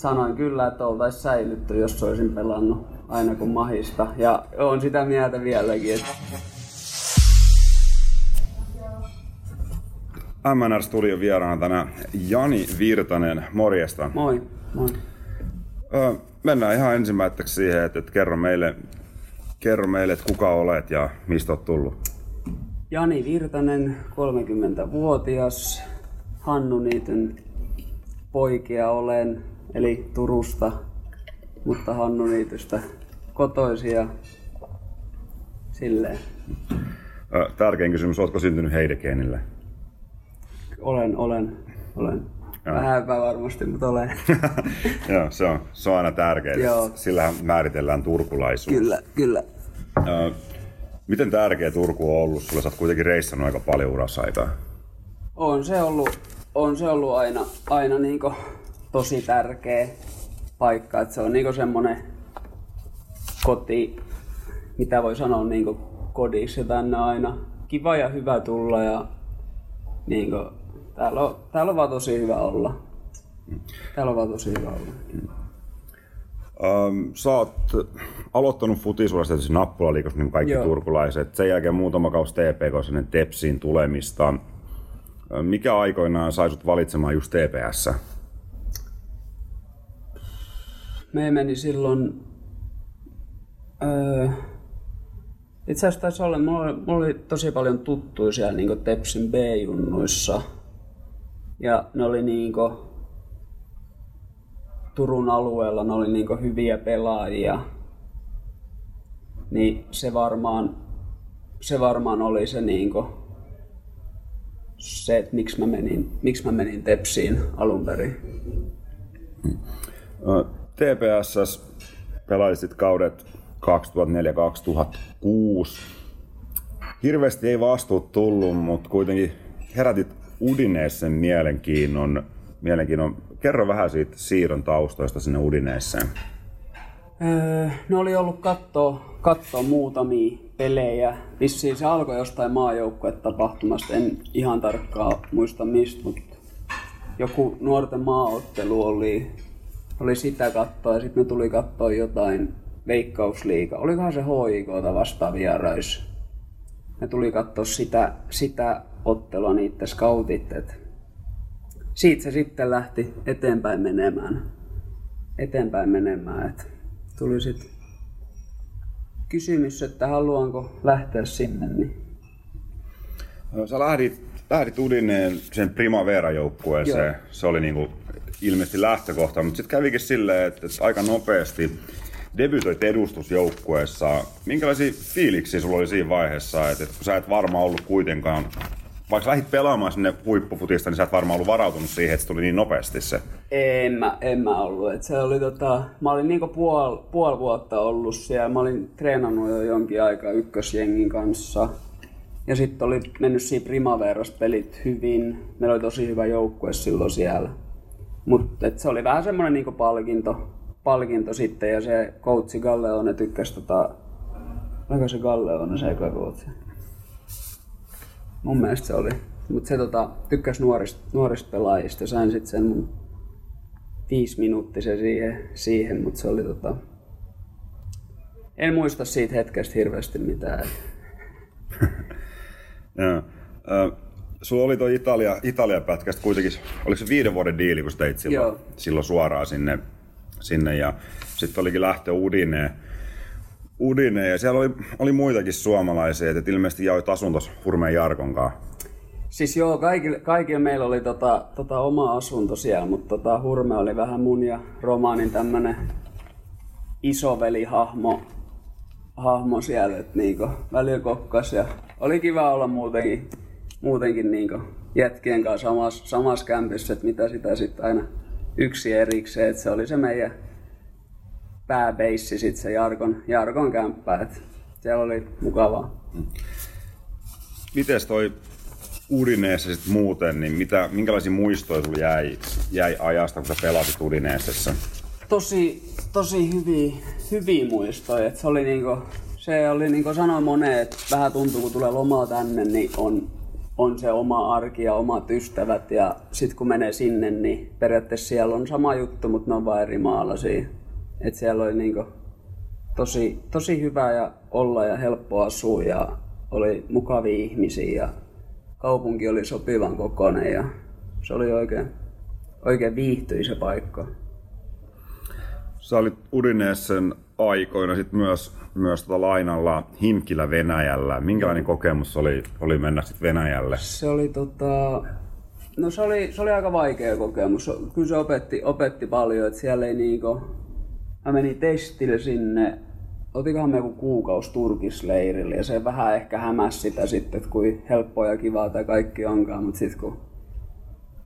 sanoin kyllä, että oltaisiin säilytty, jos olisin pelannut aina kun mahista. Ja on sitä mieltä vieläkin. Että... MNR Studio vieraana tänään Jani Virtanen, morjesta. Moi, moi. Öö, mennään ihan ensimmäiseksi siihen, että, että kerro, meille, kerro meille, että kuka olet ja mistä olet tullut. Jani Virtanen, 30-vuotias, Hannu Niityn poikia olen, eli Turusta, mutta Hannu Niitystä kotoisia silleen. Tärkein kysymys, oletko syntynyt Heidekeenille? Olen, olen, olen. Joo. Vähän epävarmasti, mutta olen. Joo, se on, se on aina tärkeää. Joo. Sillähän määritellään turkulaisuus. kyllä, kyllä. Öö, miten tärkeä Turku on ollut sulle? Sä oot kuitenkin reissannut aika paljon urasaikaa. On se ollut, on se ollut aina, aina niinku tosi tärkeä paikka. että se on niinku semmonen koti, mitä voi sanoa niinku kodiksi ja tänne on aina kiva ja hyvä tulla ja niinku, täällä, on, täällä on vaan tosi hyvä olla. Täällä on vaan tosi hyvä olla. Um, sä oot aloittanut futisurasta tietysti nappulaliikossa, niin kaikki Joo. turkulaiset. Sen jälkeen muutama kausi TPK ennen Tepsiin tulemista. Mikä aikoinaan sai sut valitsemaan just TPS? Me meni silloin... Öö, itse asiassa taisi olla, mulla oli, mulla oli tosi paljon tuttuja siellä niin Tepsin B-junnuissa. Ja ne oli niin Turun alueella, ne oli niin hyviä pelaajia. Niin se varmaan, se varmaan oli se niin se, että miksi mä menin, miksi mä menin Tepsiin alun perin. Ö, TPS pelaisit kaudet 2004-2006. Hirveästi ei vastuut tullut, mutta kuitenkin herätit Udineessen mielenkiinnon. mielenkiinnon. Kerro vähän siitä siirron taustoista sinne Udineesseen. Öö, ne oli ollut kattoo, kattoo muutamia pelejä. Vissiin se alkoi jostain maajoukkuetapahtumasta, en ihan tarkkaan muista mistä, mutta joku nuorten maaottelu oli, oli sitä kattoa ja sitten ne tuli katsoa jotain veikkausliiga. Olikohan se HIKta vastaan vierais? Ne tuli katsoa sitä, sitä ottelua niiden scoutit. Et siitä se sitten lähti eteenpäin menemään. Eteenpäin menemään. Et tuli sitten kysymys, että haluanko lähteä sinne. Niin Sä lähdit, lähdit Udineen sen Primavera-joukkueeseen. Se oli niinku ilmeisesti lähtökohta, mutta sitten kävikin silleen, että, aika nopeasti debytoit edustusjoukkueessa. Minkälaisia fiiliksiä sulla oli siinä vaiheessa, että, että kun sä et varmaan ollut kuitenkaan, vaikka lähdit pelaamaan sinne huippufutista, niin sä et varmaan ollut varautunut siihen, että se tuli niin nopeasti se. en mä, en mä ollut. Et se oli tota, mä olin niinku puol, puoli vuotta ollut siellä. Mä olin treenannut jo jonkin aikaa ykkösjengin kanssa. Ja sitten oli mennyt siinä Primaveras pelit hyvin. Meillä oli tosi hyvä joukkue silloin siellä. Mutta se oli vähän semmoinen niinku palkinto, palkinto sitten. Ja se coachi Galleone tykkäsi tota... Oliko se Galleone se eka coachi? Mun mielestä se oli. Mutta se tota, tykkäsi nuorista, nuorista pelaajista. Sain sitten sen mun viisi minuuttisen siihen, siihen mutta se oli tota... En muista siitä hetkestä hirveästi mitään. Joo. Sulla oli tuo Italia, Italia-pätkästä kuitenkin, oliko se viiden vuoden diili, kun teit silloin, Joo. silloin suoraan sinne, sinne ja sitten olikin lähtö Udineen. Udineen ja siellä oli, oli muitakin suomalaisia, että ilmeisesti jaoit asuntos Hurmeen Jarkon kanssa. Siis joo, kaikilla, kaikilla meillä oli tota, tota oma asunto siellä, mutta tota, Hurme oli vähän mun ja Romaanin tämmönen isovelihahmo hahmo siellä, että niinku välillä kokkas ja oli kiva olla muutenkin, muutenkin niinku jätkien kanssa samassa, samassa kämpissä, että mitä sitä sitten aina yksi erikseen, että se oli se meidän pääbeissi sitten se Jarkon, Jarkon kämppä, että siellä oli mukavaa. Mites toi Udineessa sit muuten, niin mitä, minkälaisia muistoja sulla jäi, jäi ajasta, kun sä pelasit Udineessessa? tosi, tosi hyviä, hyviä muistoja. Et se oli niinku, se oli niinku sanoin moneen, että vähän tuntuu kun tulee lomaa tänne, niin on, on se oma arki ja omat ystävät ja sitten kun menee sinne, niin periaatteessa siellä on sama juttu, mutta ne on vain eri maalaisia. Et siellä oli niinku tosi, tosi hyvä ja olla ja helppo asua ja oli mukavia ihmisiä ja kaupunki oli sopivan kokoinen ja se oli oikein, oikein viihtyisä paikka. Sä olit Udineessen aikoina sit myös, myös tota lainalla Himkillä Venäjällä. Minkälainen kokemus oli, oli mennä sitten Venäjälle? Se oli tota... No se oli, se oli aika vaikea kokemus. Kyllä se opetti, opetti paljon, että siellä ei niinku... Mä menin testille sinne, otikohan me joku kuukausi Turkisleirille ja se vähän ehkä hämäs sitä sitten, että kuin helppoa ja kivaa tämä kaikki onkaan, mutta sitten kun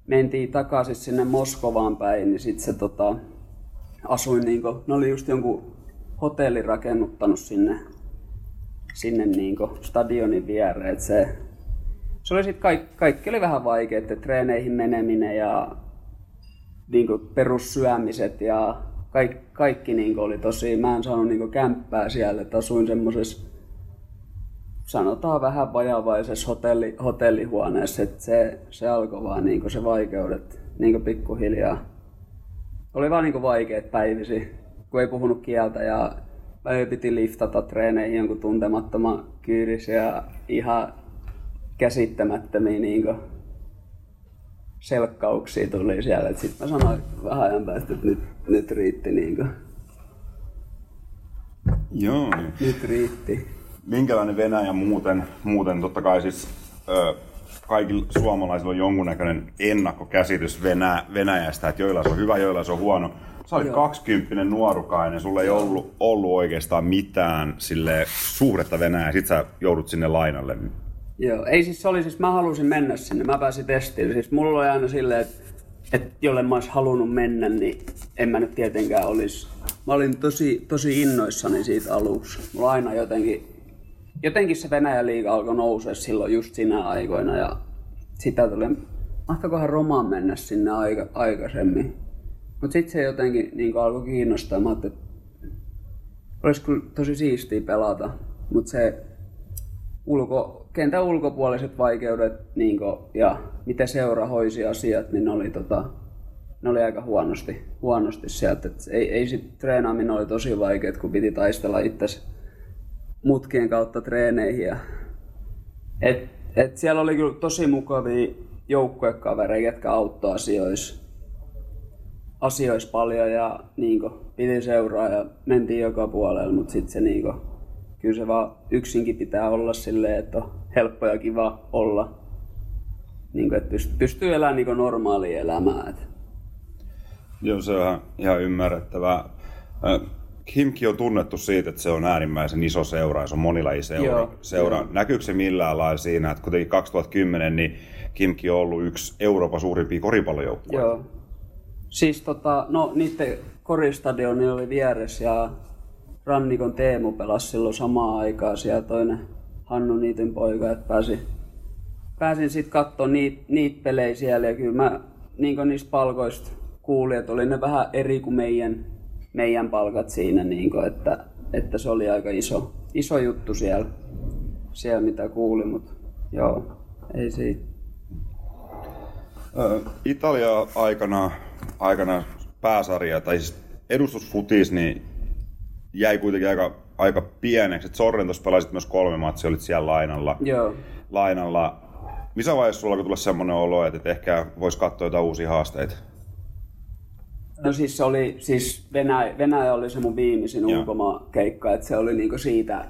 mentiin takaisin sinne Moskovaan päin, niin sitten se tota, asuin niinku, ne oli just jonkun hotellin rakennuttanut sinne, sinne niinku stadionin viereen, se, se oli sit kaikki, kaikki oli vähän vaikea, että treeneihin meneminen ja niinku perussyömiset ja kaikki, kaikki niinku oli tosi, mä en saanut niinku kämppää siellä, että asuin semmosessa sanotaan vähän vajavaisessa hotelli, hotellihuoneessa, että se, se alkoi vaan niinku se vaikeudet niinku pikkuhiljaa. Oli vaan niinku vaikeet päivisi, kun ei puhunut kieltä ja välillä piti liftata treeneihin jonkun tuntemattoman kyyris ja ihan käsittämättömiä niinku selkkauksia tuli siellä. Sitten mä sanoin vähän ajan päästä, että nyt, nyt riitti niinku. Joo. Nyt riitti. Minkälainen Venäjä muuten, muuten totta kai siis ö, kaikilla suomalaisilla on jonkunnäköinen ennakkokäsitys Venä, Venäjästä, että joilla se on hyvä, joilla se on huono. Sä olit 20 nuorukainen, sulla ei ollut, ollut oikeastaan mitään sille suhdetta Venäjään, sit sä joudut sinne lainalle. Joo, ei siis se oli siis, mä halusin mennä sinne, mä pääsin testiin. Siis mulla oli aina silleen, että, että jolle mä olisin halunnut mennä, niin en mä nyt tietenkään olisi. Mä olin tosi, tosi innoissani siitä aluksi. Mulla aina jotenkin, jotenkin se Venäjän liiga alkoi nousea silloin just siinä aikoina ja sitä tuli, mahtakohan Romaan mennä sinne aika, aikaisemmin. Mutta sitten se jotenkin niin alkoi kiinnostaa. Mä että olisi kyllä tosi siistiä pelata, mutta se ulko, kentän ulkopuoliset vaikeudet niin kuin, ja miten seura hoisi asiat, niin ne oli, tota, ne oli aika huonosti, huonosti sieltä. Et ei, ei sit, treenaaminen oli tosi vaikeaa, kun piti taistella itse mutkien kautta treeneihin. Ja, et, et siellä oli kyllä tosi mukavia joukkuekavereita, jotka auttoi asioissa, asioissa paljon ja niin kuin, piti seuraa ja mentiin joka puolella, mutta sitten se niin kuin, kyllä se vaan yksinkin pitää olla silleen, että on helppo ja kiva olla. Niin kuin, että pystyy, pystyy elämään niin normaalia elämää. Joo, se on ihan ymmärrettävää. Kimki on tunnettu siitä, että se on äärimmäisen iso seura ja se on monilajiseura. Joo, seura. joo. Näkyykö se millään lailla siinä, että kuitenkin 2010 niin Kimki on ollut yksi Euroopan suurimpia koripallojoukkueita? Joo. Siis tota, no niiden koristadioni oli vieressä ja Rannikon Teemu pelasi silloin samaan aikaan siellä toinen Hannu Niityn poika, että pääsin, pääsin sitten katsoa niitä niit pelejä siellä ja kyllä mä niin niistä palkoista kuulin, että oli ne vähän eri kuin meidän, meidän palkat siinä, niin kuin, että, että se oli aika iso, iso juttu siellä, siellä mitä kuulin, mutta joo, ei siitä. Italia aikana, aikana pääsarja, tai siis edustusfutis, niin jäi kuitenkin aika, aika pieneksi. Et Sorrentos pelasit myös kolme matsia, olit siellä lainalla. Joo. lainalla. Missä vaiheessa sulla alkoi tulla semmoinen olo, että ehkä voisi katsoa jotain uusia haasteita? No siis se oli, siis Venäjä, Venäjä oli se mun viimeisin Joo. ulkomaankeikka, että se oli niinku siitä,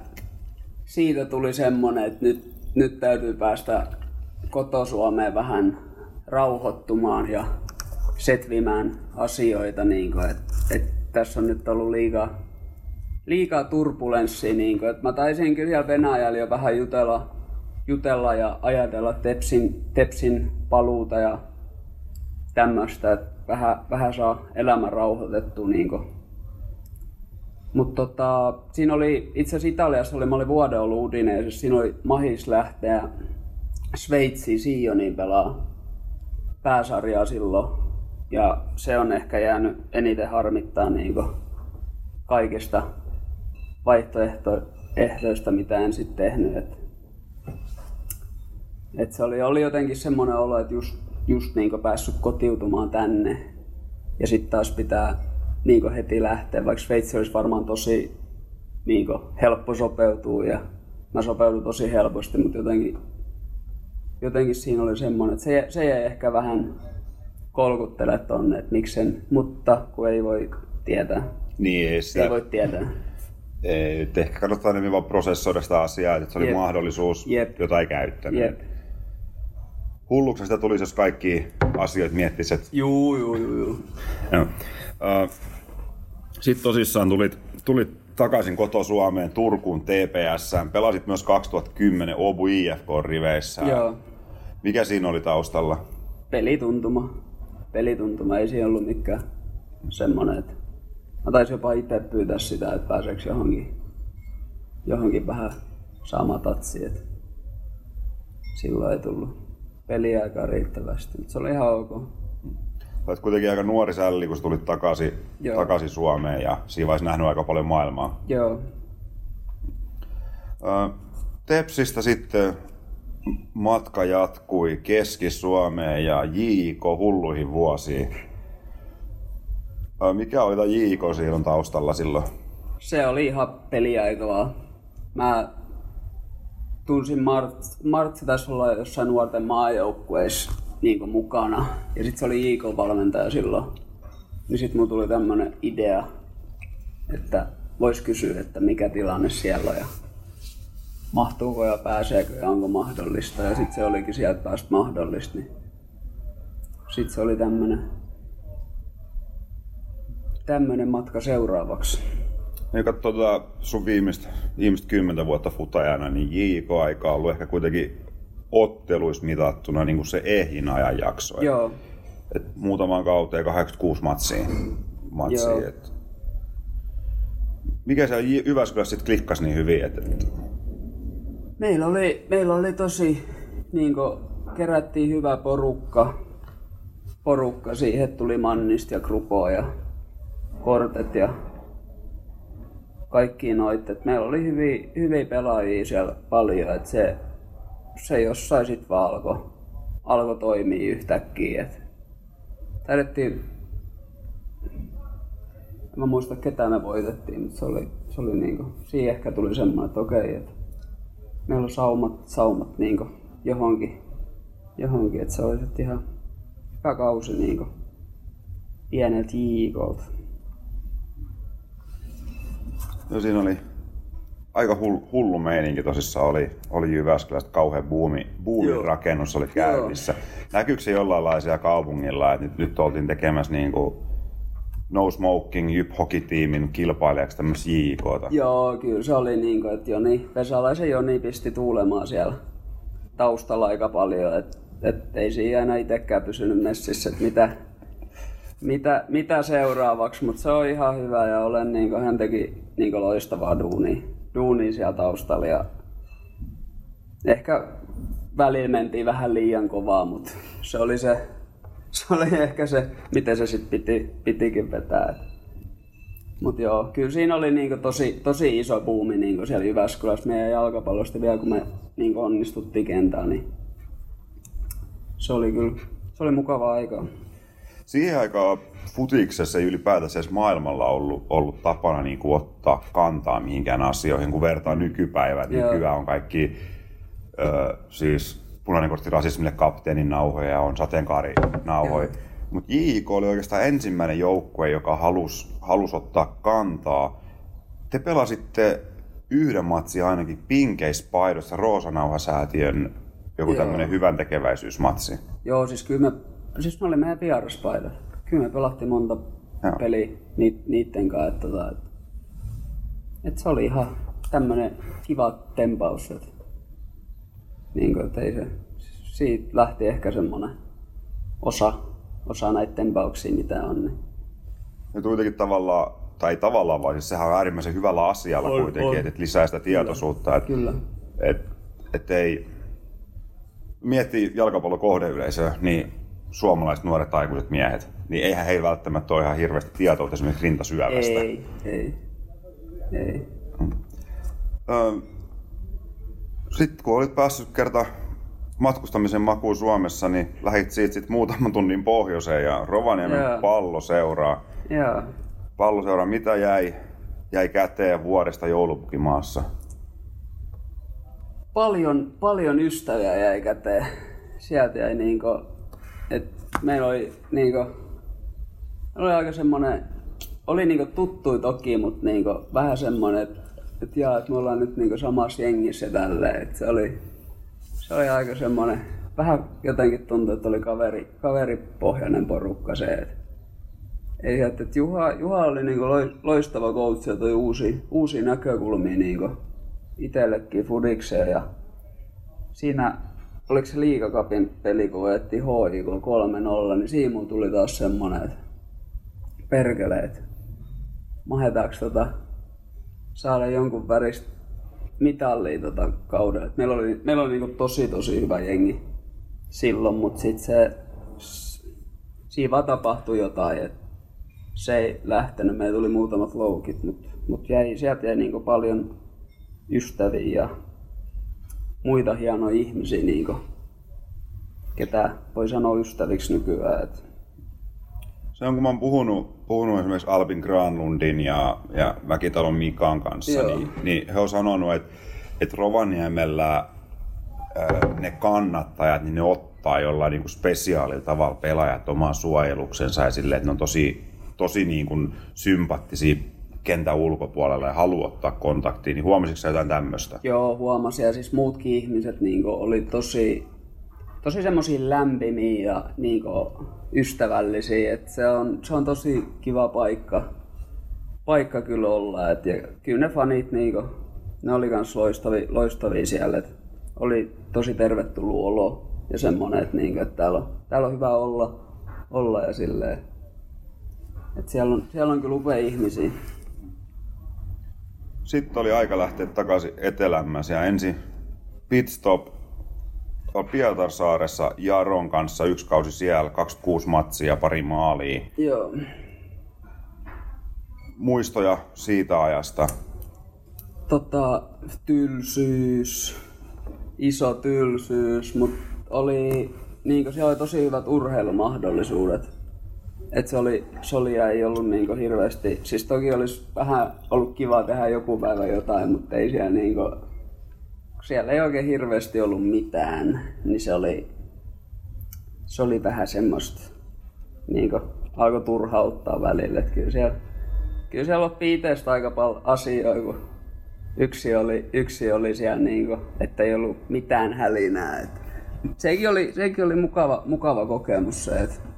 siitä tuli semmonen, että nyt, nyt täytyy päästä kotosuomeen vähän rauhoittumaan ja setvimään asioita, niinku, että et tässä on nyt ollut liikaa, liikaa turbulenssia, niinku, että mä taisin kyllä siellä Venäjällä jo vähän jutella, jutella ja ajatella Tepsin, Tepsin paluuta ja tämmöistä, että vähän, vähän saa elämän rauhoitettua. Niin Mutta tota, siinä oli, itse asiassa Italiassa oli, mä olin vuoden ollut Udineesissa, siinä oli mahis lähteä Sveitsiin Sioniin pelaa pääsarjaa silloin. Ja se on ehkä jäänyt eniten harmittaa niin kaikista vaihtoehtoista, mitä en sitten tehnyt. Et Et se oli, oli jotenkin semmoinen olo, että just, just niin päässyt kotiutumaan tänne. Ja sitten taas pitää niin heti lähteä, vaikka Sveitsi olisi varmaan tosi niin helppo sopeutua ja mä sopeudun tosi helposti, mutta jotenkin, jotenkin siinä oli semmoinen, että se, se jäi ehkä vähän kolkuttele tonne, että miksen, mutta kun ei voi tietää. Niin, ei, sitä... ei voi tietää. Ei, ehkä kannattaa enemmän vaan prosessoida sitä asiaa, että se oli Jep. mahdollisuus, Jep. jota ei käyttänyt. Jep. Hulluksi sitä tulisi, jos kaikki asioita miettisit. Juu, juu, juu. juu. Sitten tosissaan tulit, tulit takaisin koto Suomeen, Turkuun, TPS. Pelasit myös 2010 Obu IFK-riveissä. Joo. Mikä siinä oli taustalla? Pelituntuma. Pelituntuma, ei siinä ollut mikään semmoinen, että mä taisin jopa itse pyytää sitä, että pääseekö johonkin, johonkin vähän sama tatsi, että silloin ei tullut peliaikaa riittävästi, se oli ihan ok. Olet kuitenkin aika nuori sälli, kun tulit takaisin, takaisin Suomeen ja siinä vaiheessa nähnyt aika paljon maailmaa. Joo. Tepsistä sitten matka jatkui Keski-Suomeen ja JK hulluihin vuosiin. Mikä oli tämä JK siinä taustalla silloin? Se oli ihan peliaikaa. Mä tunsin Mart, Martsi taisi olla jossain nuorten maajoukkueissa niin mukana. Ja sitten se oli JK-valmentaja silloin. Niin sitten mulla tuli tämmönen idea, että vois kysyä, että mikä tilanne siellä on ja mahtuuko ja pääseekö ja onko mahdollista. Ja sitten se olikin sieltä päästä mahdollista. Niin sitten se oli tämmönen, tämmönen matka seuraavaksi. Ja katsoo tuota sun viimeistä, viimeistä kymmentä vuotta futajana, niin JK-aika on ollut ehkä kuitenkin otteluissa mitattuna niin kuin se ehin ajanjakso. Joo. Et, et muutamaan kauteen 86 matsia. matsia et. Mikä se Jyväskylässä sitten klikkasi niin hyvin? Et, et... Meillä, oli, meillä oli tosi, niin kuin, kerättiin hyvä porukka. Porukka siihen tuli Mannista ja Grupoa ja Kortet ja kaikki noit. meillä oli hyviä, hyviä pelaajia siellä paljon. Et se, se jossain sitten vaan alkoi alko toimia yhtäkkiä. Et taidettiin, en mä muista ketä me voitettiin, mutta se oli, se oli niinku, siihen ehkä tuli semmoinen, että okei, että meillä on saumat, saumat niinku johonkin, johonkin, että se oli sitten ihan hyvä kausi niinku pieneltä jiikolta. No siinä oli aika hullu, hullu meininki tosissaan oli, oli Jyväskylästä kauhean buumi, buumin rakennus oli käynnissä. Joo. Näkyykö se jollain lailla kaupungilla, että nyt, nyt oltiin tekemässä niin kuin No Smoking Jyp Hockey-tiimin kilpailijaksi tämmöistä JKta? Joo, kyllä se oli niin kuin, että Joni, Vesalaisen Joni pisti tuulemaan siellä taustalla aika paljon, että et ei siinä aina itsekään pysynyt messissä, että mitä, mitä, mitä seuraavaksi, mutta se on ihan hyvä ja olen, niin kuin, hän teki niin kuin loistavaa duunia duunia siellä taustalla ja ehkä välillä mentiin vähän liian kovaa, mutta se oli se, se oli ehkä se, miten se sitten piti, pitikin vetää. Mutta joo, kyllä siinä oli niinku tosi, tosi iso buumi niinku siellä Jyväskylässä meidän jalkapallosta vielä, kun me niinku onnistuttiin kentällä, niin se oli kyllä se oli mukava aika. Siihen aikaan futiksessa ei ylipäätänsä edes maailmalla ollut, ollut tapana niin kuin ottaa kantaa mihinkään asioihin, kun vertaa nykypäivään. Nykyään on kaikki ö, siis punainen kortti rasismille kapteenin nauhoja ja on sateenkaarinauhoja. Mutta JIK oli oikeastaan ensimmäinen joukkue, joka halusi halus ottaa kantaa. Te pelasitte yhden matsi ainakin pinkeispaidossa Roosanauha-säätiön joku tämmöinen hyvän tekeväisyysmatsi. Joo, siis kyllä me, siis me oli meidän vieraspaida kyllä me pelattiin monta Joo. peliä niitten kanssa. Että, että, että, että se oli ihan tämmönen kiva tempaus. Että, niin kuin, että ei se, siitä lähti ehkä semmonen osa, osa näitä tempauksia, mitä on. Niin. Ja kuitenkin tavallaan, tai tavallaan vaan, siis sehän on äärimmäisen hyvällä asialla on, kuitenkin, että lisää sitä tietoisuutta. Kyllä. Että, Kyllä. Et, et ei, miettii jalkapallon kohdeyleisöä, niin suomalaiset nuoret aikuiset miehet, niin eihän heillä välttämättä ole ihan hirveästi tietoa esimerkiksi rintasyövästä. Ei, ei, ei. Sitten kun olit päässyt kerta matkustamisen makuun Suomessa, niin lähit siitä sit muutaman tunnin pohjoiseen ja Rovaniemen Joo. pallo seuraa. Joo. Pallo seuraa, mitä jäi, jäi käteen vuodesta joulupukimaassa? paljon, paljon ystäviä jäi käteen. Sieltä jäi niinku, et meillä oli niinku, oli aika semmonen, oli niinku tuttui toki, mutta niinku vähän semmonen, että et jaa, et me ollaan nyt niinku samassa jengissä tälleen, et se oli, se oli aika semmonen, vähän jotenkin tuntui, että oli kaveri, kaveripohjainen porukka se, et ei että et Juha, Juha oli niinku loi- loistava coach ja toi uusi, uusia näkökulmia niinku itsellekin fudikseen ja siinä oliko se liikakapin peli, kun voitettiin HIK 3-0, niin siinä mulla tuli taas semmonen, että perkele, että mahetaanko tota, saada jonkun väristä mitallia tota kaudella. Meillä oli, meillä oli niinku tosi tosi hyvä jengi silloin, mutta sitten se, siinä vaan tapahtui jotain, että se ei lähtenyt. Meillä tuli muutamat loukit, mutta mut jäi, sieltä jäi niinku paljon ystäviä ja muita hienoja ihmisiä, niinku, ketä voi sanoa ystäviksi nykyään. Et, Se on, kun mä oon puhunut, puhunut esimerkiksi Albin Granlundin ja, ja Mäkitalon Mikan kanssa, Joo. niin, niin he on sanonut, että, että Rovaniemellä ää, ne kannattajat, niin ne ottaa jollain niin kuin spesiaalilla tavalla pelaajat omaan suojeluksensa ja silleen, että ne on tosi, tosi niin kuin sympaattisia kentän ulkopuolella ja haluaa ottaa kontaktia, niin huomasitko sä jotain tämmöistä? joo, huomasin ja siis muutkin ihmiset niinku, oli tosi, tosi semmoisia lämpimiä ja niinku, ystävällisiä. Et se, on, se on tosi kiva paikka, paikka kyllä olla. Et, ja kyllä ne fanit, niinku, ne oli kans loistavia, loistavia siellä. Et oli tosi tervetullut olo ja semmonen, että niinku, et täällä, on, täällä on hyvä olla, olla ja silleen. Et siellä, on, siellä on kyllä upea ihmisiä. Sitten oli aika lähteä takaisin etelämmässä ja ensin pitstop Pietarsaaressa Jaron kanssa yksi kausi siellä, 26 matsia, pari maalia. Joo. Muistoja siitä ajasta. tota, tylsyys, iso tylsyys, mutta oli, niin siellä oli tosi hyvät urheilumahdollisuudet. Et se oli, Solia ei ollut niin hirveästi, siis toki olisi vähän ollut kiva tehdä joku päivä jotain, mutta ei siellä niin kuin, siellä ei oikein hirveästi ollut mitään, niin se oli, se oli vähän semmoista, niin kuin, alkoi turhauttaa välillä. Et kyllä siellä, kyllä siellä oppi itsestä aika paljon asioita, kun yksi oli, yksi oli siellä niinku, että ei ollut mitään hälinää. Et sekin oli, sekin oli mukava, mukava kokemus se, että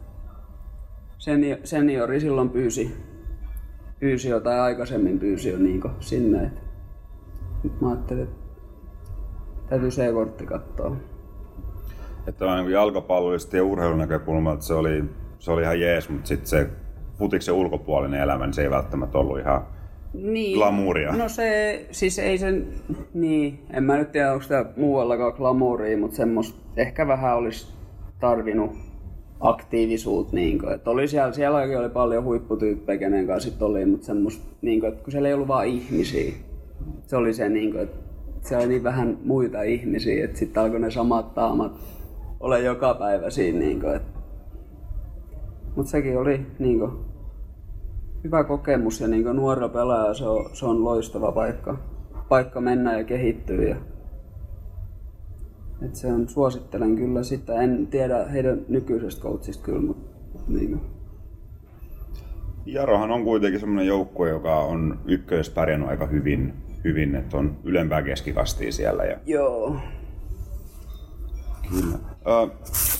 seni, seniori silloin pyysi, pyysi jo tai aikaisemmin pyysi jo niinku sinne. Et nyt mä ajattelin, että täytyy C-kortti katsoa. Että on niin jalkapallollisesti ja urheilun näkökulmalta se oli, se oli ihan jees, mutta sitten se futiksen ulkopuolinen elämä, niin se ei välttämättä ollut ihan Niin. Glamouria. No se, siis ei sen, niin, en mä nyt tiedä onko sitä muuallakaan glamouria, mutta semmoista ehkä vähän olisi tarvinnut aktiivisuutta. Niin kuin, että oli siellä, sielläkin oli paljon huipputyyppejä, kenen kanssa sit oli, mutta semmoista, niin kuin, että kun siellä ei ollut vaan ihmisiä. Se oli se, niin kuin, että siellä oli niin vähän muita ihmisiä, että sitten alkoi ne samat taamat olla joka päivä siinä. Niin kuin, että... Mutta sekin oli niin kuin, hyvä kokemus ja niin nuorella pelaaja se on, se on loistava paikka, paikka mennä ja kehittyä. Ja, et se on, suosittelen kyllä sitä. En tiedä heidän nykyisestä coachista kyllä, mutta niin. Jarohan on kuitenkin semmoinen joukkue, joka on ykkös pärjännyt aika hyvin, hyvin että on ylempää keskikastia siellä. Ja Joo. Kyllä. Ö,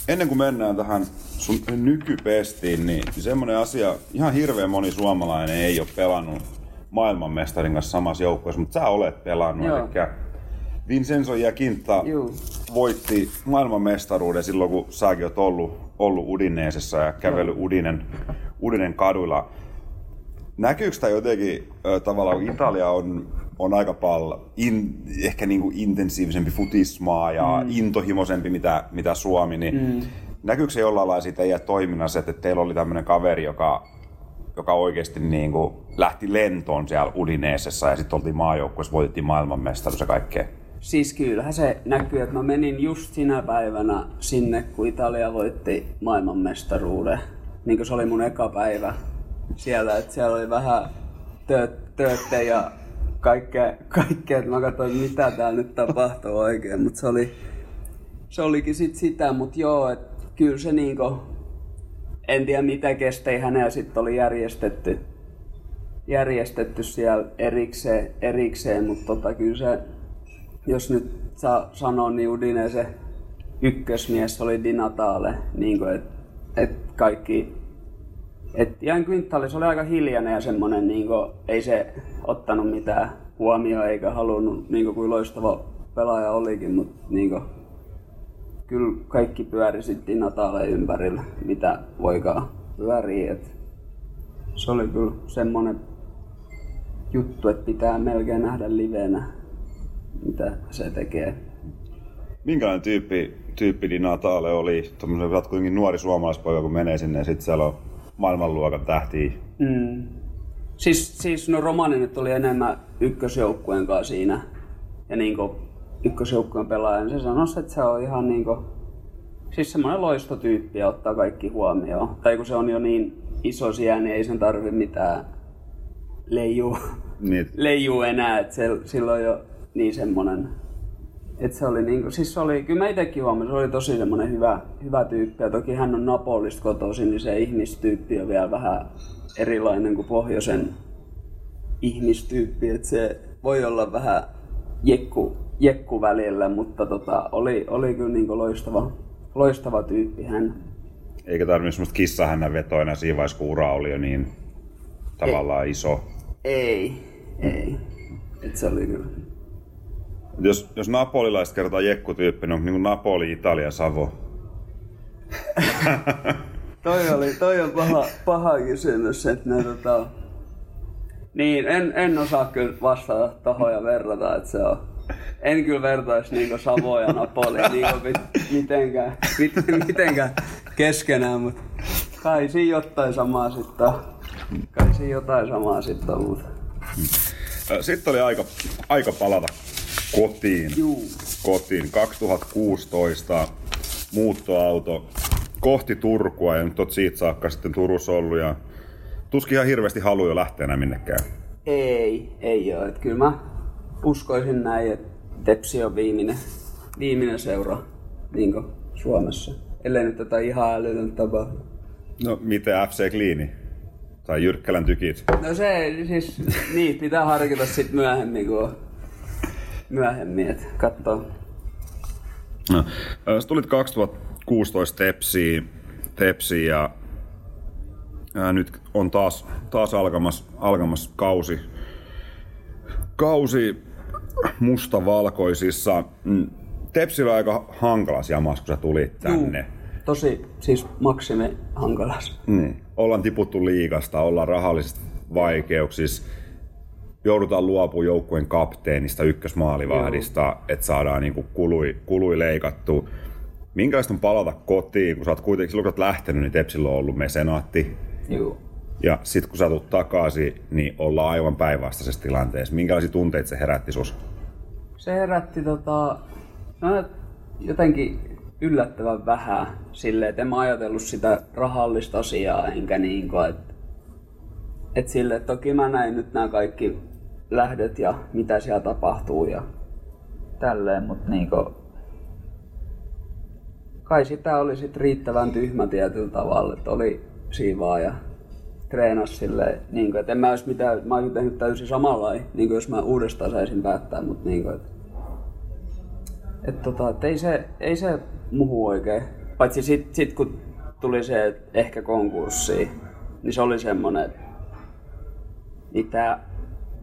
ennen kuin mennään tähän sun nykypestiin, niin semmoinen asia, ihan hirveän moni suomalainen ei ole pelannut maailmanmestarin kanssa samassa joukkueessa, mutta sä olet pelannut. Joo. Eli Vincenzo Jakinta Juu. voitti maailmanmestaruuden silloin, kun säkin oot ollut, ollut Udineesessa ja kävellyt Udinen, Udinen kaduilla. Näkyykö tämä jotenkin tavallaan, kun Italia on, on aika paljon in, ehkä niin kuin intensiivisempi futismaa ja mm. intohimoisempi mitä, mitä Suomi, niin mm. näkyykö se jollain lailla siitä teidän toiminnassa, että teillä oli tämmöinen kaveri, joka, joka oikeasti niin kuin lähti lentoon siellä Udineesessa ja sitten oltiin maajoukkueessa, voitettiin maailmanmestaruus ja kaikkea? Siis kyllähän se näkyy, että mä menin just sinä päivänä sinne, kun Italia voitti maailmanmestaruuden. Niin kuin se oli mun eka päivä siellä, että siellä oli vähän töötte ja kaikkea, kaikkea, että mä katsoin, mitä täällä nyt tapahtuu oikein, mutta se oli, se olikin sit sitä, mutta joo, että kyllä se niinku, en tiedä mitä kestei hänellä sitten oli järjestetty, järjestetty siellä erikseen, erikseen mutta tota, kyllä se, jos nyt saa sanoa, niin Udine ykkösmies oli Dinatale, niin että et kaikki et Jan Quintalis oli aika hiljainen ja semmonen, niin kuin, ei se ottanut mitään huomioon eikä halunnut, niin kuin, kuin loistava pelaaja olikin, mutta niin kuin, kyllä kaikki pyöri sitten ympärillä, mitä voikaan pyörii. Et se oli kyllä semmonen juttu, että pitää melkein nähdä livenä, mitä se tekee. Minkälainen tyyppi, tyyppi Di Natale oli? Tuommoinen kuitenkin nuori suomalaispoika, kun menee sinne ja sitten siellä on maailmanluokan tähtiä. Mm. Siis, siis no Romani nyt oli enemmän ykkösjoukkueen kanssa siinä. Ja niinku ykkösjoukkueen pelaaja, niin se sanoi, että se on ihan niinku, siis semmoinen loistotyyppi ja ottaa kaikki huomioon. Tai kun se on jo niin iso siellä, niin ei sen tarvi mitään leijuu, niin. leijuu enää, että se, silloin jo niin semmoinen et se oli niinku, siis se oli, kyllä mä itekin huomasin, se oli tosi semmoinen hyvä, hyvä tyyppi. Ja toki hän on Napolista kotoisin, niin se ihmistyyppi on vielä vähän erilainen kuin pohjoisen ihmistyyppi. Et se voi olla vähän jekku, jekku välillä, mutta tota, oli, oli kyllä niinku loistava, loistava tyyppi hän. Eikä tarvinnut semmoista kissahännän vetoina siinä vaiheessa, kun ura oli jo niin tavallaan ei, iso. Ei, ei. Et se oli kyllä jos, jos napolilaiset kertaa jekkutyyppi, niin kuin Napoli, Italia, Savo. toi, oli, toi on paha, paha kysymys, että ne tota... Niin, en, en osaa kyllä vastata tohon ja verrata, että se on... En kyllä vertaisi niinku Savo ja Napoli niinku mit, mitenkään, mit, mitenkään keskenään, mutta kai siinä jotain samaa sitten Kai siinä jotain samaa sitten mutta... Sitten oli aika, aika palata kotiin. Juu. Kotiin. 2016 muuttoauto kohti Turkua ja nyt oot siitä saakka sitten Turussa ollut ja tuskin ihan hirveästi haluaa lähteä enää minnekään. Ei, ei ole. Että kyllä mä uskoisin näin, että Tepsi on viimeinen, viimeinen seura niin Suomessa. Ellei nyt tätä ihan älytön tapahdu. No miten FC Kliini? Tai Jyrkkälän tykit? No se, siis niitä pitää harkita sitten myöhemmin, kun on myöhemmin, että katsoo. No, sä tulit 2016 Tepsiin, Tepsiin ja ää, nyt on taas, taas alkamassa, alkamassa kausi, kausi mustavalkoisissa. Mm, Tepsi oli aika hankalas jamas, kun sä tulit tänne. Juu, tosi, siis maksimi hankalas. Niin. Ollaan tiputtu liikasta, ollaan rahallisissa vaikeuksissa joudutaan luopumaan joukkueen kapteenista, ykkösmaalivahdista, että saadaan niin kuin kului, kului leikattu. Minkälaista on palata kotiin, kun sä oot kuitenkin silloin kun oot lähtenyt, niin Tepsillä on ollut mesenaatti. Joo. Ja sitten kun sä tulet takaisin, niin ollaan aivan päinvastaisessa tilanteessa. Minkälaisia tunteita se herätti sus? Se herätti tota, no, jotenkin yllättävän vähän silleen, että en mä ajatellut sitä rahallista asiaa, enkä niin kuin, että et sille, toki mä näin nyt nämä kaikki lähdöt ja mitä siellä tapahtuu ja tälleen, mutta niinku, kai sitä oli sit riittävän tyhmä tietyllä tavalla, että oli siivaa ja treenas silleen, niin että en mä olisi mitään, mä olisin tehnyt täysin samalla, niin jos mä uudestaan saisin päättää, mutta niin kuin, että, että, tota, että ei, se, ei se muhu oikein. Paitsi sit, sit kun tuli se ehkä konkurssi, niin se oli semmonen, että mitä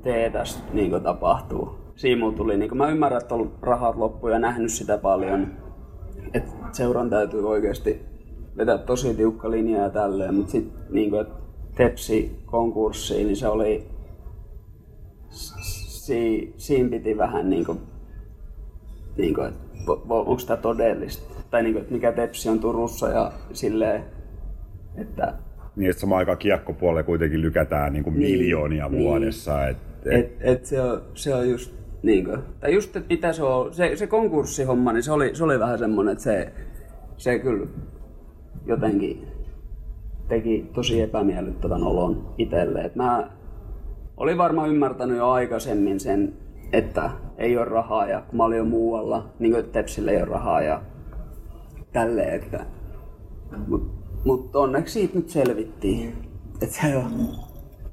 teetäs niin tapahtuu. Siinä tuli, niin mä ymmärrän, että on rahat loppu ja nähnyt sitä paljon. Että seuran täytyy oikeasti vetää tosi tiukka linja ja tälleen, mutta sitten niin kuin, Tepsi konkurssiin, niin se oli, si, siinä piti vähän niin kuin, niin kuin, että onko tämä todellista. Tai niin kuin, että mikä Tepsi on Turussa ja silleen, että niin, että samaan aikaan kiekkopuolelle kuitenkin lykätään niin kuin niin, miljoonia niin, vuodessa. Et, et, et, et se, on, se on just Niinkö? Tai just, että mitä se on, se, se konkurssihomma, niin se oli, se oli vähän semmonen, että se, se kyllä jotenkin teki tosi epämiellyttävän olon itselle. Et mä olin varmaan ymmärtänyt jo aikaisemmin sen, että ei ole rahaa ja kun mä olin jo muualla, niin kuin Tepsille ei ole rahaa ja tälleen, että mutta mut onneksi siitä nyt selvittiin. Että se on.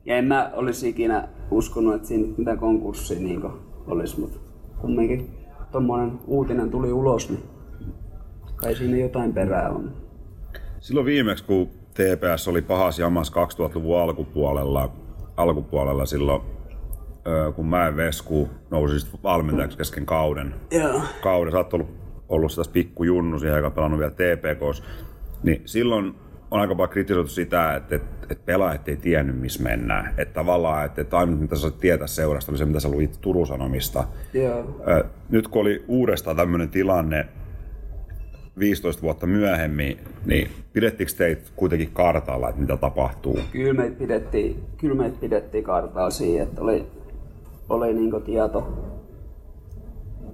Ja en mä olisi ikinä uskonut, että siinä mitään konkurssia niin olisi, mutta kumminkin tuommoinen uutinen tuli ulos, niin kai siinä jotain perää on. Silloin viimeksi, kun TPS oli pahas jamas 2000-luvun alkupuolella, alkupuolella silloin, kun mä Vesku nousi valmentajaksi kesken kauden. Joo. Kauden, sä oot ollut, ollut sitä pikku junnu siihen aikaan pelannut vielä TPKs. Niin silloin on aika paljon kritisoitu sitä, että, että, että pelaajat ei tiennyt, missä mennään. Että tavallaan, että, että ainut mitä sä tietää seurasta oli se, mitä sä luit Turun Sanomista. Joo. Nyt kun oli uudestaan tämmöinen tilanne, 15 vuotta myöhemmin, niin pidettikö teitä kuitenkin kartalla, että mitä tapahtuu? Kyllä meitä pidettiin, kyllä meitä pidettiin kartalla siihen, että oli, oli niin tieto,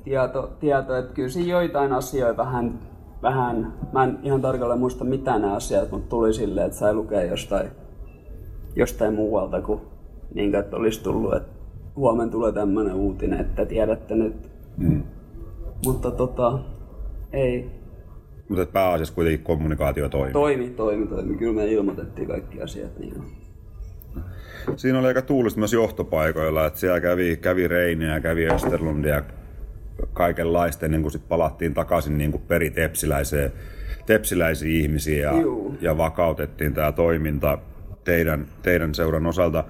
tieto, tieto, että kyllä siinä joitain asioita vähän, vähän, mä en ihan tarkalleen muista mitä nämä asiat, mutta tuli silleen, että sai lukea jostain, jostain muualta kuin, niin kuin, että olisi tullut, että huomenna tulee tämmöinen uutinen, että tiedätte nyt. Mm. Mutta tota, ei, mutta pääasiassa kuitenkin kommunikaatio toimi. Toimi, toimi, toimi. Kyllä me ilmoitettiin kaikki asiat. Niin Siinä oli aika tuulista myös johtopaikoilla, että siellä kävi, kävi Reiniä ja kävi Österlundia kaikenlaista ennen kuin sitten palattiin takaisin niin kuin peri tepsiläiseen, tepsiläisiä ihmisiä ja, ja vakautettiin tämä toiminta teidän, teidän seuran osalta.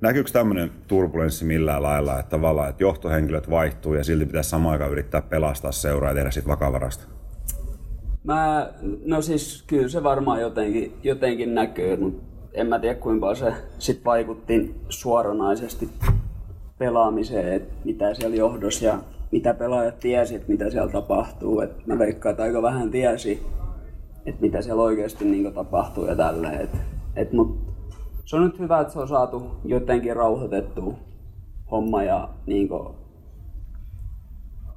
Näkyykö tämmöinen turbulenssi millään lailla, että tavallaan että johtohenkilöt vaihtuu ja silti pitäisi samaan aikaan yrittää pelastaa seuraa ja tehdä siitä vakavarasta? Mä, no siis kyllä se varmaan jotenkin, jotenkin näkyy, mutta en mä tiedä kuinka se sit vaikutti suoranaisesti pelaamiseen, että mitä siellä johdossa ja mitä pelaajat tiesi, että mitä siellä tapahtuu. Et mä veikkaan, että aika vähän tiesi, että mitä siellä oikeasti niin tapahtuu ja tälleen. Et, et, mut se on nyt hyvä, että se on saatu jotenkin rauhoitettu homma ja niin kuin,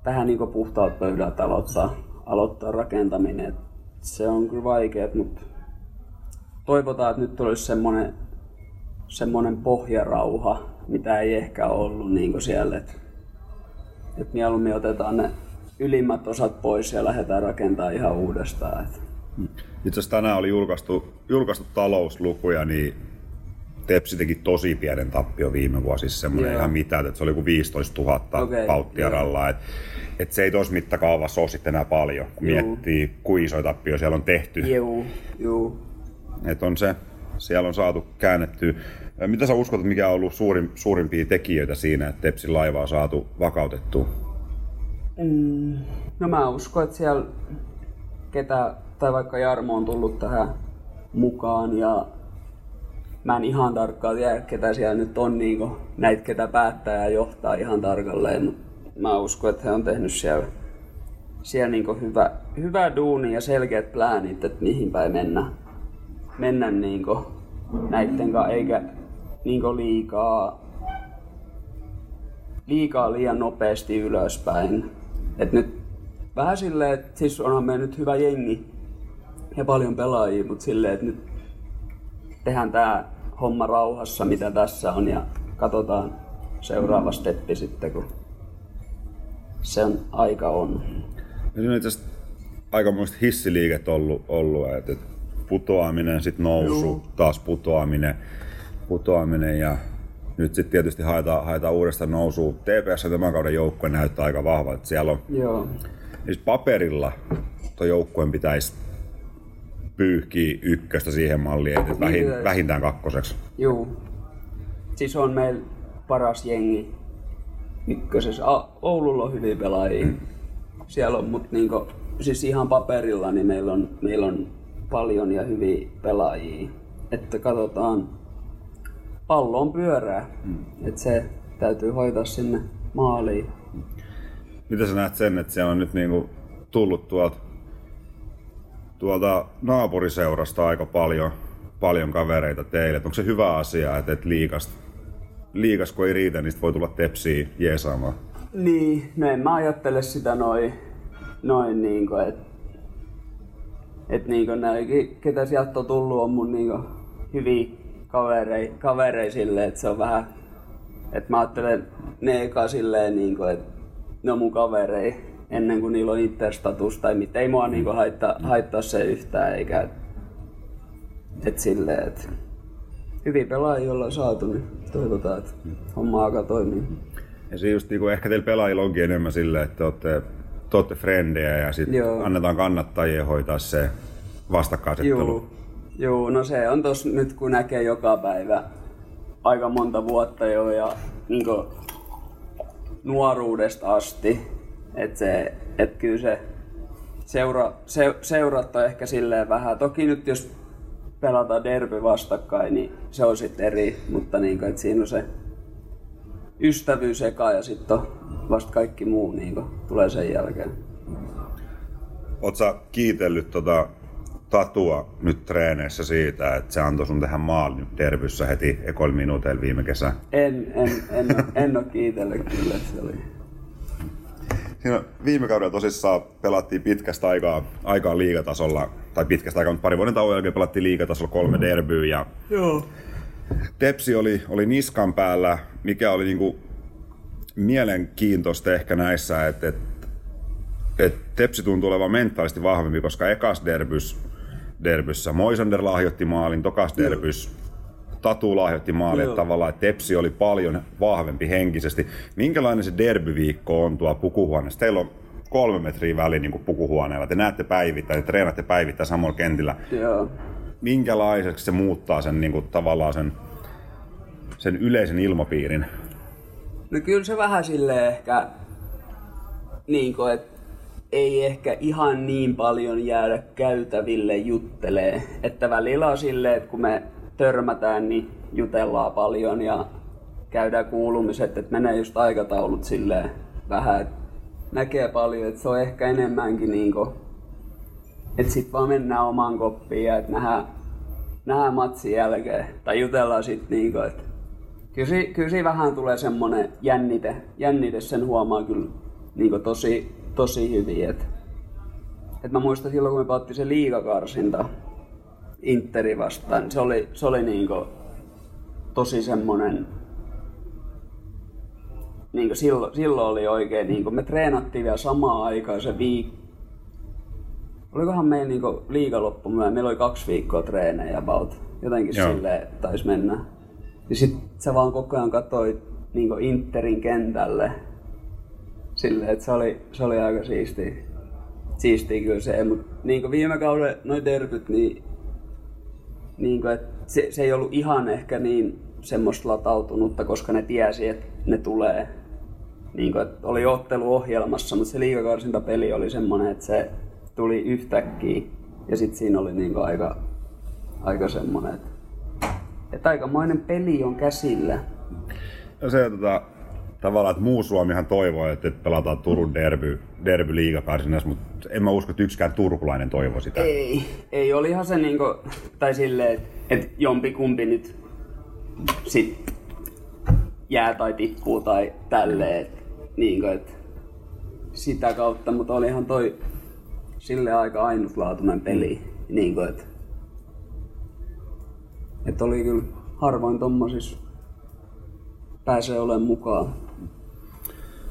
tähän niin puhtaat pöydät aloittaa, aloittaa rakentaminen. Et se on kyllä vaikeet, mutta toivotaan, että nyt olisi semmoinen, semmoinen pohjarauha, mitä ei ehkä ollut niin siellä. Että et mieluummin otetaan ne ylimmät osat pois ja lähdetään rakentamaan ihan uudestaan. Et. Itse asiassa tänään oli julkaistu, julkaistu talouslukuja, niin Tepsi teki tosi pienen tappio viime vuosi, siis semmoinen ihan mitään, että se oli kuin 15 000 okay, pauttiaralla. Et, et se ei tuossa mittakaavassa ole sitten enää paljon, kun Juu. miettii, kuin isoja tappio siellä on tehty. Juu, juu. Et on se, siellä on saatu käännettyä. Mitä sä uskot, mikä on ollut suurin, suurimpia tekijöitä siinä, että Tepsin laiva on saatu vakautettua? Mm, no mä uskon, että siellä ketä, tai vaikka Jarmo on tullut tähän mukaan ja mä en ihan tarkkaan tiedä, ketä siellä nyt on niin näitä, ketä päättää ja johtaa ihan tarkalleen, mä uskon, että he on tehnyt siellä, siellä niin hyvä, hyvä duuni ja selkeät pläänit, että mihin päin mennä, mennä niin näitten kanssa, eikä niin liikaa, liikaa liian nopeasti ylöspäin. Et nyt vähän silleen, että siis onhan meillä nyt hyvä jengi ja paljon pelaajia, mutta silleen, että nyt tehdään tämä homma rauhassa, mitä tässä on, ja katsotaan seuraava steppi sitten, kun sen aika on. Ja on itse aika muista hissiliiket ollut, ollut että putoaminen, sitten nousu, Juu. taas putoaminen, putoaminen ja nyt sitten tietysti haetaan, haetaan uudestaan nousua. TPS tämän kauden joukkue näyttää aika vahva, että siellä on Joo. Siis paperilla tuo joukkueen pitäisi pyyhkii ykköstä siihen malliin, että vähin, niin, vähintään kakkoseksi. Joo. Siis on meillä paras jengi ykkösessä. Oululla on hyviä pelaajia. Mm. Siellä on, mutta niinku, siis ihan paperilla niin meillä on, meillä on paljon ja hyviä pelaajia. Että katsotaan, pallo on pyörää. Mm. Että se täytyy hoitaa sinne maaliin. Mitä sä näet sen, että se on nyt niinku tullut tuolta tuolta naapuriseurasta aika paljon, paljon kavereita teille. Onko se hyvä asia, että et liikasta liigas kun ei riitä, niin voi tulla tepsiä jeesaamaan. Niin, no en mä ajattele sitä noin, noin niinku, että et niinku näikin, ketä sieltä on tullut, on mun niinku hyviä kaverei, kaverei silleen, että se on vähän, että mä ajattelen ne eka silleen niinku, että ne on mun kaverei ennen kuin niillä on interstatus tai mit. Ei mua niinku haittaa, haittaa se yhtään eikä, et silleen, että hyviä pelaajia ollaan saatu, niin toivotaan, että homma alkaa toimia. Ja se just niinku, ehkä teillä pelaajilla onkin enemmän silleen, että te olette, te olette frendejä ja sitten annetaan kannattajien hoitaa se vastakkainasettelu. Joo, joo, no se on tos nyt kun näkee joka päivä aika monta vuotta jo ja niin nuoruudesta asti, että se, et kyllä se seura, se, seurat on ehkä silleen vähän. Toki nyt jos pelataan derby vastakkain, niin se on sitten eri, mutta niin kuin, siinä on se ystävyys eka ja sitten on vasta kaikki muu niin kuin, tulee sen jälkeen. Oot sä kiitellyt tota Tatua nyt treeneissä siitä, että se antoi sun tehdä maalin nyt derbyssä heti ekol minuuteilla viime kesä? En, en, en, en ole kiitellyt kyllä, että se oli. Siinä viime kaudella tosissaan pelattiin pitkästä aikaa, aikaa liigatasolla, tai pitkästä aikaa, mutta pari vuoden tauon jälkeen pelattiin liigatasolla kolme derbyä ja Joo. Tepsi oli, oli niskan päällä, mikä oli niinku mielenkiintoista ehkä näissä, että et, et Tepsi tuntuu olevan mentaalisesti vahvempi, koska ekas derbys, derbyssä Moisander lahjoitti maalin, tokas derbys Tatu lahjoitti maalin, että tavallaan että Tepsi oli paljon vahvempi henkisesti. Minkälainen se derbyviikko on tuo pukuhuoneessa? Teillä on kolme metriä väliin niin pukuhuoneella. Te näette päivittäin, te treenaatte päivittäin samalla kentillä. Joo. Minkälaiseksi se muuttaa sen niin kuin, tavallaan sen, sen yleisen ilmapiirin? No kyllä se vähän silleen ehkä, niin kuin, että ei ehkä ihan niin paljon jäädä käytäville juttelee. Että välillä on silleen, että kun me törmätään, niin jutellaan paljon ja käydään kuulumiset, että menee just aikataulut silleen vähän, että näkee paljon, että se on ehkä enemmänkin niin kuin, että sit vaan mennään omaan koppiin ja että nähdään, nähdään matsin jälkeen. Tai jutellaan sit niinku, että kyllä, si, kyllä siinä vähän tulee semmonen jännite, jännite sen huomaa kyllä niinku tosi, tosi hyvin. Et, et mä muistan silloin, kun me pelattiin se liigakarsinta Interi vastaan, niin se oli, se oli niinku tosi semmonen niin silloin, silloin oli oikein, niin me treenattiin vielä samaan aikaan se viikko. Olikohan meillä niin liigaloppu, meillä oli kaksi viikkoa treenejä about. Jotenkin Joo. silleen taisi mennä. Ja sit sä vaan koko ajan katsoit niin Interin kentälle. Silleen, että se oli, se oli aika siistiä. Siistiä kyllä se, mutta niin viime kauden noin derbyt, niin niin kuin, että se, se ei ollut ihan ehkä niin semmoista latautunutta, koska ne tiesi, että ne tulee. Niin kuin, että oli ottelu ohjelmassa, mutta se liigakarsintapeli oli semmoinen, että se tuli yhtäkkiä. Ja sitten siinä oli niin kuin aika, aika semmoinen, että, että aikamoinen peli on käsillä. Ja se tota, tavallaan, että muu Suomihan toivoo, että että pelataan Turun derby, derby liigakarsinnassa, mutta en mä usko, että yksikään turkulainen toivoo sitä. Ei, ei olihan se niinku, tai silleen, että et jompikumpi nyt sit jää tai tippuu tai tälleen, et, niinku, et sitä kautta, mutta olihan toi sille aika ainutlaatuinen peli, niinku, et, et oli kyllä harvoin tommosissa pääsee olemaan mukaan.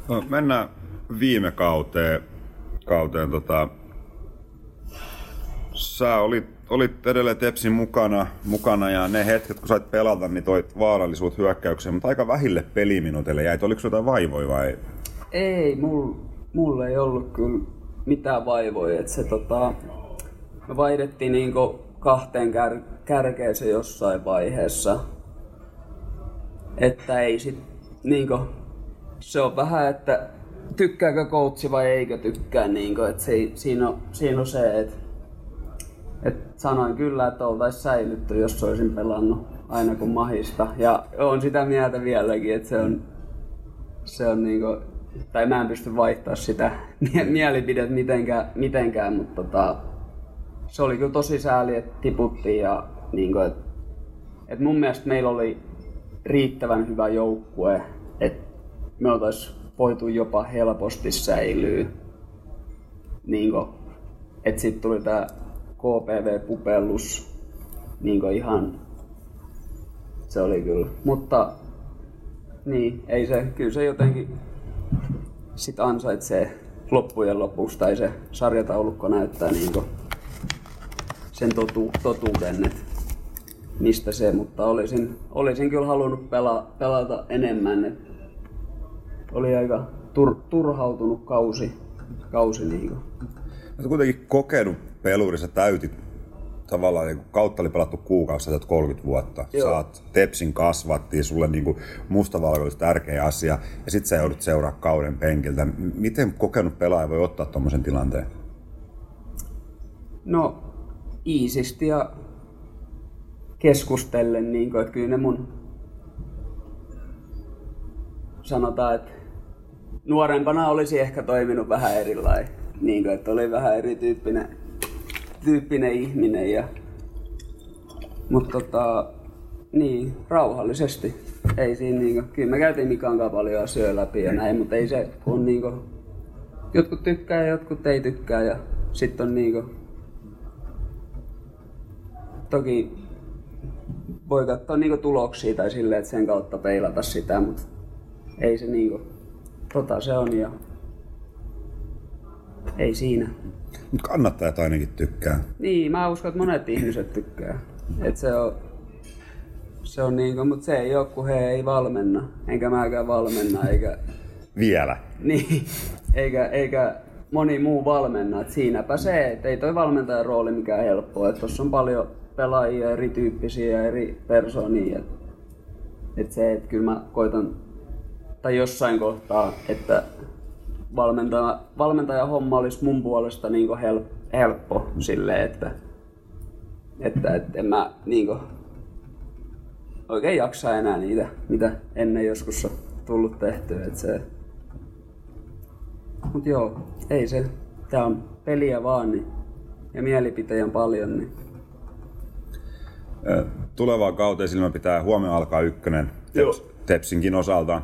No, mennään viime kauteen. kauteen tota, sä olit, olit edelleen Tepsin mukana, mukana ja ne hetket, kun sait pelata, niin toit vaarallisuut hyökkäykseen, mutta aika vähille peliminuuteille jäit. Oliko jotain vaivoja vai? Ei, mul, mulla ei ollut kyllä mitään vaivoja. että se, tota, me vaihdettiin niinku kahteen kär, kärkeeseen jossain vaiheessa. Että ei sit niinku, se on vähän, että tykkääkö coachi vai eikö tykkää. Niinku, että se, siinä, on, siinä on se, että et sanoin kyllä, että oltaisiin säilytty, jos olisin pelannut aina kun mahista. Ja on sitä mieltä vieläkin, että se on, se on niinku, tai mä en pysty vaihtaa sitä mie- mielipidettä mitenkään, mitenkään mutta tota, se oli kyllä tosi sääli, että tiputtiin ja niinku, et, et mun mielestä meillä oli riittävän hyvä joukkue, että me oltais voitu jopa helposti säilyä. Niin että sitten tuli tämä KPV-pupellus niin ihan, se oli kyllä. Mutta niin, ei se, kyllä se jotenkin sit ansaitsee loppujen lopuksi, tai se sarjataulukko näyttää niin sen totu, totuuden, että mistä se, mutta olisin, olisin kyllä halunnut pela, pelata enemmän. Et oli aika tur, turhautunut kausi, kausi niin Olet kuitenkin kokenut pelurissa täytit tavallaan niin kautta oli pelattu kuukausi, 30 vuotta. Joo. Saat Tepsin kasvattiin, sulle niin mustavalkoiset tärkeä asia, ja sitten sä joudut seuraa kauden penkiltä. Miten kokenut pelaaja voi ottaa tuommoisen tilanteen? No, iisisti ja keskustellen, niin kuin, että kyllä ne mun sanotaan, että nuorempana olisi ehkä toiminut vähän erilainen. Niin kuin, että oli vähän erityyppinen tyyppinen ihminen. Ja, mutta tota, niin, rauhallisesti. Ei siinä niinku, kyllä me käytiin Mikan kanssa paljon asioita läpi ja näin, mutta ei se on niinku, jotkut tykkää ja jotkut ei tykkää ja sitten on niinku, toki voi katsoa niinku tuloksia tai silleen, että sen kautta peilata sitä, mutta ei se niinku, tota se on ja ei siinä. Mutta kannattajat ainakin tykkää. Niin, mä uskon, että monet ihmiset tykkää. Et se on, se on niinku, mutta se ei ole, kun he ei valmenna. Enkä mäkään valmenna, eikä... Vielä. Niin, eikä, eikä moni muu valmenna. Et siinäpä se, että ei toi valmentajan rooli mikään helppoa. Tuossa on paljon pelaajia, erityyppisiä eri persoonia. Et, et se, että kyllä mä koitan, tai jossain kohtaa, että valmentaja, valmentaja homma olisi mun puolesta niin help, helppo silleen, että, että, että en mä niin oikein jaksa enää niitä, mitä ennen joskus on tullut tehtyä. Että se... Mut joo, ei se. Tää on peliä vaan niin, ja mielipiteitä on paljon. Niin. Tulevaan kauteen silmä pitää huomenna alkaa ykkönen Teps, Tepsinkin osalta.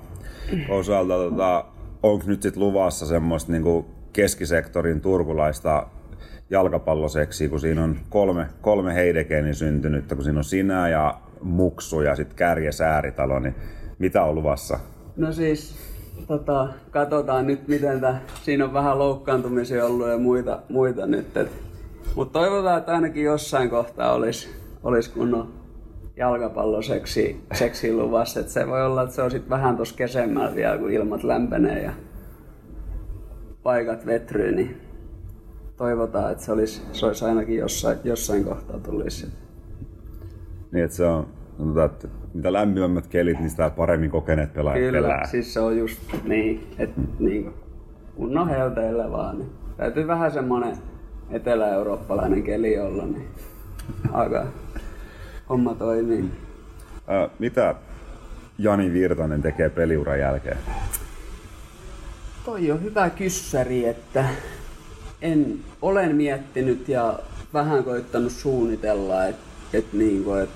osalta tota, onko nyt sitten luvassa semmoista niinku keskisektorin turkulaista jalkapalloseksi, kun siinä on kolme, kolme Heidekenin syntynyt, kun siinä on sinä ja Muksu ja sitten Kärje Sääritalo, niin mitä on luvassa? No siis, tota, katsotaan nyt miten tää, siinä on vähän loukkaantumisia ollut ja muita, muita nyt. Mutta toivotaan, että ainakin jossain kohtaa olisi, olisi kunnon jalkapalloseksi seksi luvassa. Et se voi olla, että se on sitten vähän tuossa kesemmällä vielä, kun ilmat lämpenee ja paikat vetryy, niin toivotaan, että se olisi, se olisi ainakin jossain, jossain kohtaa tulisi. Niin, että se on, sanotaan, että mitä lämpimämmät kelit, niin sitä paremmin kokeneet pelaajat Kyllä, pelää. siis se on just niin, että niin kunnon helteillä vaan. Niin. Täytyy vähän semmonen etelä-eurooppalainen keli olla, niin aika homma toimii. Ää, mitä Jani Virtanen tekee peliuran jälkeen? Toi on hyvä kyssäri, että en, olen miettinyt ja vähän koittanut suunnitella, että et niinku, et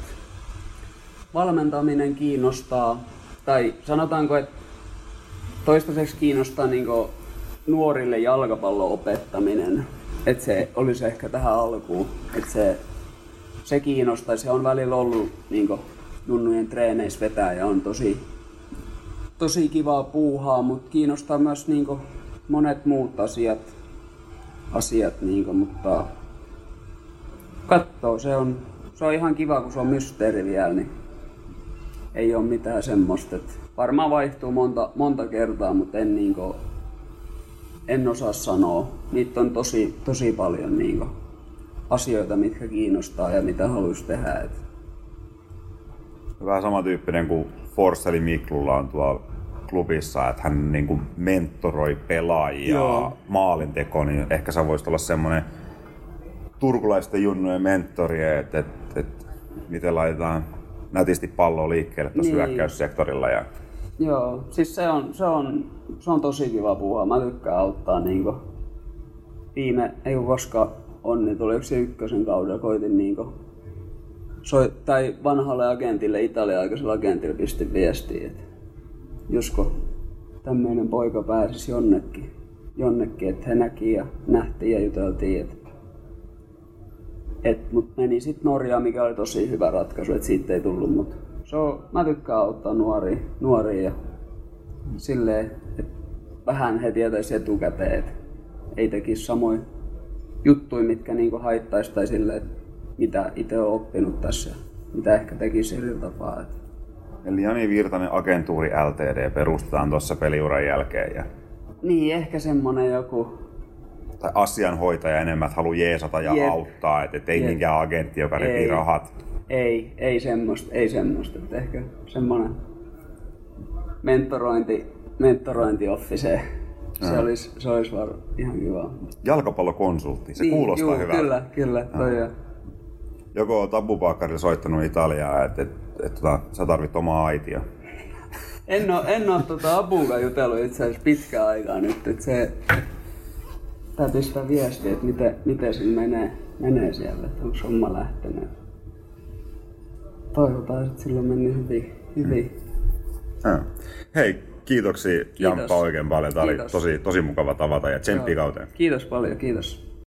valmentaminen kiinnostaa, tai sanotaanko, että toistaiseksi kiinnostaa niinku nuorille jalkapallon opettaminen, että se olisi ehkä tähän alkuun, että se se kiinnostaa. Se on välillä ollut niin kuin, junnujen treeneissä vetää ja on tosi, tosi kivaa puuhaa, mutta kiinnostaa myös niin kuin, monet muut asiat, asiat niin kuin, mutta katsoo, se on, se on ihan kiva, kun se on mysteeri vielä, niin ei ole mitään semmoista. Että varmaan vaihtuu monta, monta kertaa, mutta en, niin kuin, en osaa sanoa. Niitä on tosi, tosi paljon niin kuin, asioita, mitkä kiinnostaa ja mitä haluaisi tehdä. Et. Vähän samantyyppinen kuin Forsseli Miklulla on tuolla klubissa, että hän niin kuin mentoroi pelaajia Joo. maalinteko, niin ehkä sä voisit olla semmoinen turkulaisten junnujen mentori, että, että, että miten laitetaan nätisti palloa liikkeelle tuossa niin. hyökkäyssektorilla. Ja... Joo, siis se on, se, on, se on tosi kiva puhua. Mä tykkään auttaa niin viime, ei koska onni tuli yksi ykkösen kaudella, koitin niinku soi, tai vanhalle agentille, italialaiselle agentille pistin viestiä, että josko tämmöinen poika pääsisi jonnekin, jonnekin, että he näki ja nähtiin ja juteltiin, että et, mut meni sitten Norjaan, mikä oli tosi hyvä ratkaisu, että siitä ei tullut, mutta se on, mä tykkään auttaa nuoria, nuoria ja silleen, että vähän he tietäisi etukäteen, että ei tekisi samoin juttuja, mitkä niinku haittaisi tai silleen, että mitä itse on oppinut tässä, mitä ehkä tekisi eri tapaa. Että Eli Jani Virtanen agentuuri LTD perustetaan tuossa peliuran jälkeen. Ja... Niin, ehkä semmonen joku... Tai asianhoitaja enemmän, että haluaa jeesata ja Jep. auttaa, että et ei Jep. minkään agentti, joka repii rahat. Ei, ei semmoista, ei semmoista. Että ehkä semmonen mentorointi, mentorointioffice. Se olisi, se olisi var, ihan kiva. Jalkapallokonsultti, se niin, kuulostaa juu, hyvältä. Kyllä, kyllä. Toi Joko on Tabupaakkarilla soittanut Italiaa, että et, et, tota, sä tarvit omaa aitia? En ole, en ole tuota Abuga jutellut itse asiassa pitkään aikaa nyt, että se täytyy sitä viestiä, että miten, miten se menee, menee siellä, että onko homma lähtenyt. Toivotaan, että sillä on mennyt hyvin. hyvin. Hmm. Hei, kiitoksia Kiitos. Jamppa oikein paljon. Tämä kiitos. oli tosi, tosi mukava tavata ja tsemppi kauteen. Kiitos paljon, kiitos.